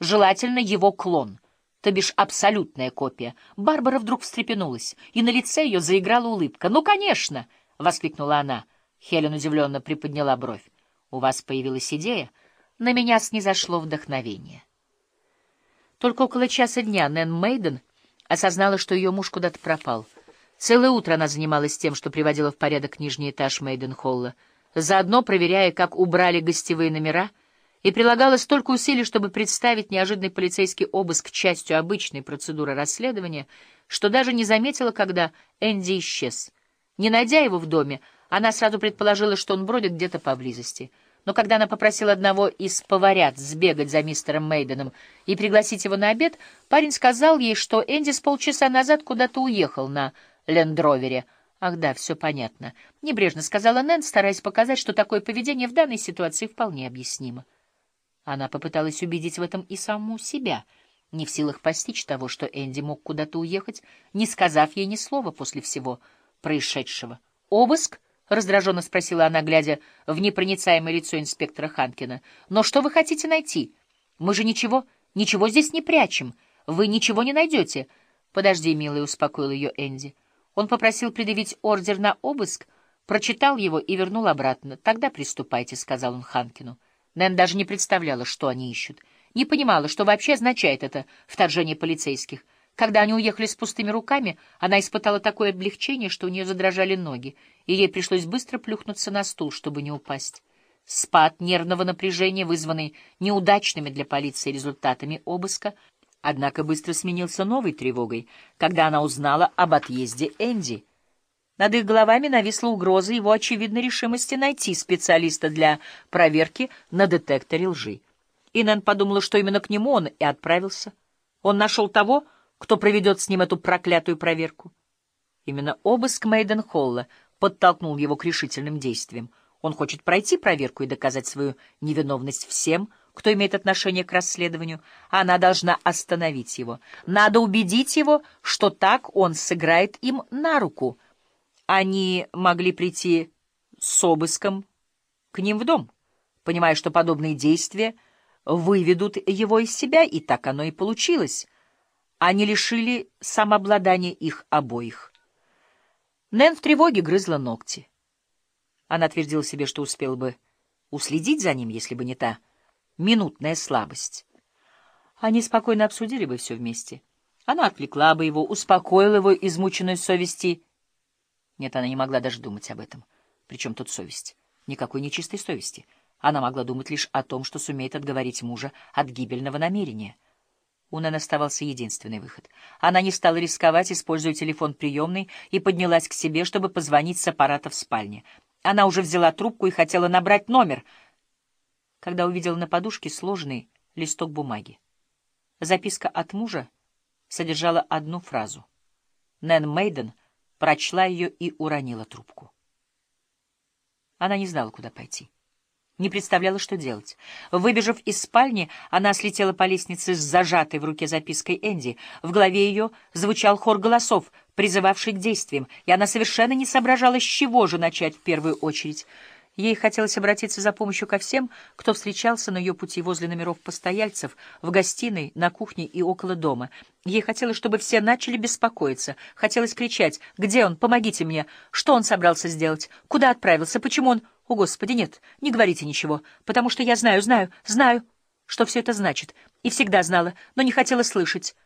желательно его клон, то бишь абсолютная копия. Барбара вдруг встрепенулась, и на лице ее заиграла улыбка. «Ну, конечно!» — воскликнула она. Хелен удивленно приподняла бровь. «У вас появилась идея?» На меня снизошло вдохновение. Только около часа дня Нэн Мейден осознала, что ее муж куда-то пропал. Целое утро она занималась тем, что приводила в порядок нижний этаж Мейден-холла, заодно проверяя, как убрали гостевые номера, и прилагала столько усилий, чтобы представить неожиданный полицейский обыск частью обычной процедуры расследования, что даже не заметила, когда Энди исчез. Не найдя его в доме, она сразу предположила, что он бродит где-то поблизости — но когда она попросила одного из поварят сбегать за мистером Мейденом и пригласить его на обед, парень сказал ей, что Энди с полчаса назад куда-то уехал на лендровере. «Ах да, все понятно», — небрежно сказала Нэн, стараясь показать, что такое поведение в данной ситуации вполне объяснимо. Она попыталась убедить в этом и саму себя, не в силах постичь того, что Энди мог куда-то уехать, не сказав ей ни слова после всего происшедшего. «Обыск?» — раздраженно спросила она, глядя в непроницаемое лицо инспектора Ханкина. — Но что вы хотите найти? Мы же ничего, ничего здесь не прячем. Вы ничего не найдете. — Подожди, милый, — успокоил ее Энди. Он попросил предъявить ордер на обыск, прочитал его и вернул обратно. — Тогда приступайте, — сказал он Ханкину. Нэн даже не представляла, что они ищут. Не понимала, что вообще означает это вторжение полицейских — когда они уехали с пустыми руками, она испытала такое облегчение, что у нее задрожали ноги, и ей пришлось быстро плюхнуться на стул, чтобы не упасть. Спад нервного напряжения, вызванный неудачными для полиции результатами обыска, однако быстро сменился новой тревогой, когда она узнала об отъезде Энди. Над их головами нависла угроза его очевидной решимости найти специалиста для проверки на детекторе лжи. И Нэн подумала, что именно к нему он и отправился. Он нашел того, кто проведет с ним эту проклятую проверку. Именно обыск Мейден-Холла подтолкнул его к решительным действиям. Он хочет пройти проверку и доказать свою невиновность всем, кто имеет отношение к расследованию, она должна остановить его. Надо убедить его, что так он сыграет им на руку. Они могли прийти с обыском к ним в дом, понимая, что подобные действия выведут его из себя, и так оно и получилось — они лишили самообладания их обоих. Нэн в тревоге грызла ногти. Она твердила себе, что успела бы уследить за ним, если бы не та минутная слабость. Они спокойно обсудили бы все вместе. Она отвлекла бы его, успокоила его измученную совести. Нет, она не могла даже думать об этом. Причем тут совесть? Никакой нечистой совести. Она могла думать лишь о том, что сумеет отговорить мужа от гибельного намерения — у Нэн оставался единственный выход. Она не стала рисковать, используя телефон приемной, и поднялась к себе, чтобы позвонить с аппарата в спальне. Она уже взяла трубку и хотела набрать номер, когда увидела на подушке сложный листок бумаги. Записка от мужа содержала одну фразу. Нэн Мейден прочла ее и уронила трубку. Она не знала, куда пойти не представляла, что делать. Выбежав из спальни, она слетела по лестнице с зажатой в руке запиской Энди. В голове ее звучал хор голосов, призывавший к действиям, и она совершенно не соображала, с чего же начать в первую очередь. Ей хотелось обратиться за помощью ко всем, кто встречался на ее пути возле номеров постояльцев, в гостиной, на кухне и около дома. Ей хотелось, чтобы все начали беспокоиться. Хотелось кричать «Где он? Помогите мне! Что он собрался сделать? Куда отправился? Почему он...» «О, Господи, нет, не говорите ничего, потому что я знаю, знаю, знаю, что все это значит, и всегда знала, но не хотела слышать».